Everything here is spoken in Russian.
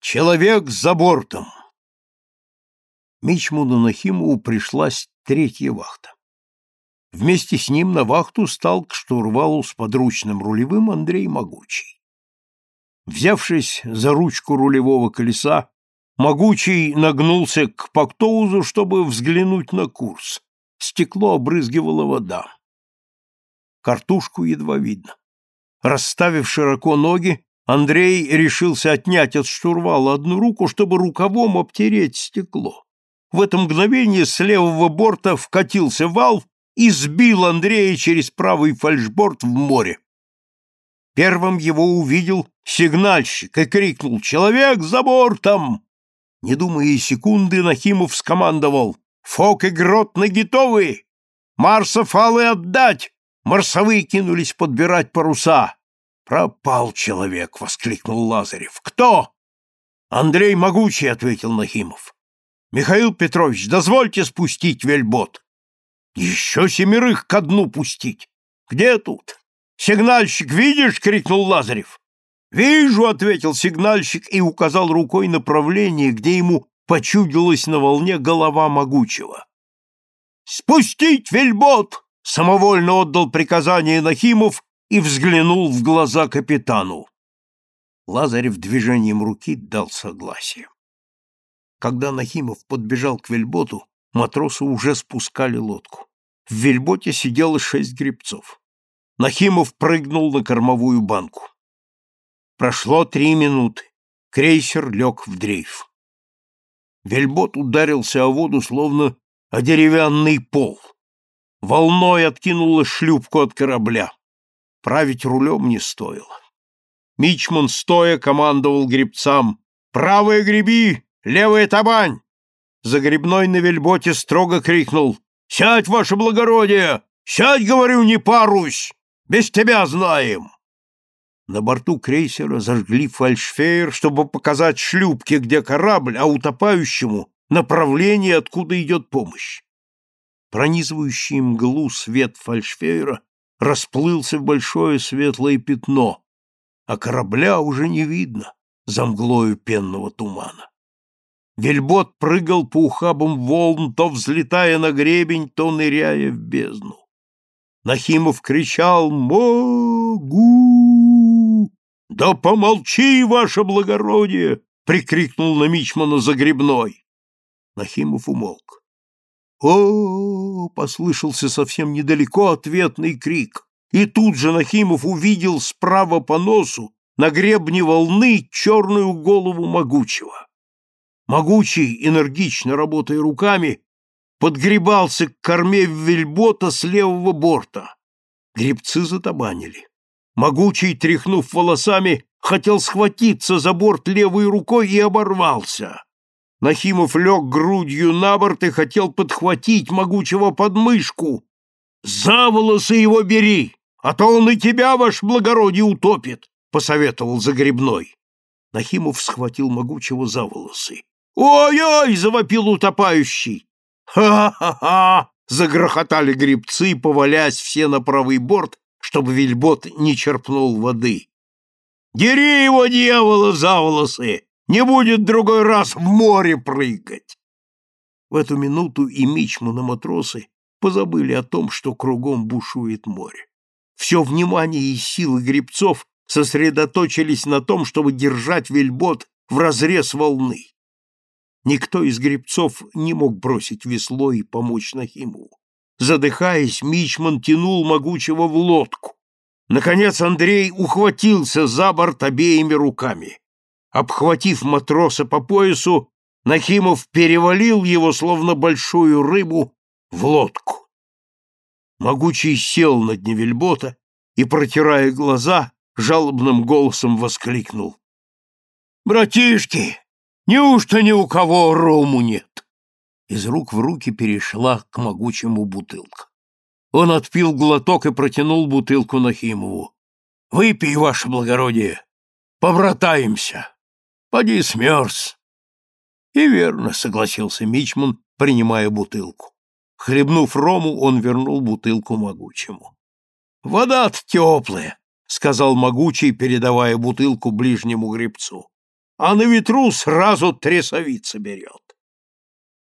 Человек за бортом. Мичману Нахимову пришлась третья вахта. Вместе с ним на вахту стал к штурвалу с подручным рулевым Андрей Могучий. Взявшись за ручку рулевого колеса, Могучий нагнулся к Пактоузу, чтобы взглянуть на курс. Стекло обрызгивала вода. Картушку едва видно. Расставив широко ноги, Андрей решился отнять от штурвала одну руку, чтобы рукавом обтереть стекло. В это мгновение с левого борта вкатился вал и сбил Андрея через правый фальшборд в море. Первым его увидел сигнальщик и крикнул «Человек за бортом!». Не думая секунды, Нахимов скомандовал «Фок и грот наготовы! Марса фалы отдать!» Марсовые кинулись подбирать паруса. «Пропал человек!» — воскликнул Лазарев. «Кто?» «Андрей Могучий», — ответил Нахимов. «Михаил Петрович, дозвольте спустить вельбот». «Еще семерых ко дну пустить». «Где тут?» «Сигнальщик, видишь?» — крикнул Лазарев. «Вижу», — ответил сигнальщик и указал рукой направление, где ему почудилась на волне голова могучего. «Спустить вельбот!» — самовольно отдал приказание Нахимов и взглянул в глаза капитану. Лазарев движением руки дал согласие. Когда Нахимов подбежал к вельботу, матросы уже спускали лодку. В вельботе сидело шесть гребцов. Нахимов прыгнул на кормовую банку. Прошло три минуты. Крейсер лег в дрейф. Вельбот ударился о воду, словно о деревянный пол. Волной откинула шлюпку от корабля. Править рулем не стоило. Мичман стоя командовал гребцам. «Правая греби! Левая табань!» Загребной на вельботе строго крикнул. «Сядь, ваше благородие! Сядь, говорю, не парусь! Без тебя знаем!» На борту крейсера зажгли фальшфейер, чтобы показать шлюпке, где корабль, а утопающему направление, откуда идет помощь. Пронизывающий мглу свет фальшфейера расплылся в большое светлое пятно, а корабля уже не видно за мглою пенного тумана. Вельбот прыгал по ухабам волн, то взлетая на гребень, то ныряя в бездну. Нахимов кричал «Могу!» «Да помолчи, ваше благородие!» — прикрикнул на Мичмана Загребной. Нахимов умолк. О, послышался совсем недалеко ответный крик, и тут же Нахимов увидел справа по носу на гребне волны черную голову могучего. Могучий, энергично работая руками, подгребался к корме вельбота с левого борта. Гребцы затабанили. Могучий, тряхнув волосами, хотел схватиться за борт левой рукой и оборвался. Нахимов лег грудью на борт и хотел подхватить могучего подмышку. «За волосы его бери, а то он и тебя, ваш благородие, утопит!» — посоветовал Загребной. Нахимов схватил могучего за волосы. «Ой-ой!» — завопил утопающий. «Ха-ха-ха!» — загрохотали гребцы, повалясь все на правый борт, чтобы вельбот не черпнул воды. «Дери его, дьявола, за волосы! Не будет другой раз в море прыгать. В эту минуту и Мичман, и матросы позабыли о том, что кругом бушует море. Все внимание и силы гребцов сосредоточились на том, чтобы держать вельбот в разрез волны. Никто из гребцов не мог бросить весло и помочь Нахимову. Задыхаясь, Мичман тянул могучего в лодку. Наконец Андрей ухватился за борт обеими руками. Обхватив матроса по поясу, Нахимов перевалил его, словно большую рыбу, в лодку. Могучий сел на дне вельбота и, протирая глаза, жалобным голосом воскликнул. «Братишки, неужто ни у кого рому нет?» Из рук в руки перешла к могучему бутылка. Он отпил глоток и протянул бутылку Нахимову. «Выпей, ваше благородие, побратаемся!» Поди смерз. И верно, согласился Мичман, принимая бутылку. Хлебнув рому, он вернул бутылку могучему. Вода-то теплая, сказал могучий, передавая бутылку ближнему гребцу. а на ветру сразу трясовица берет.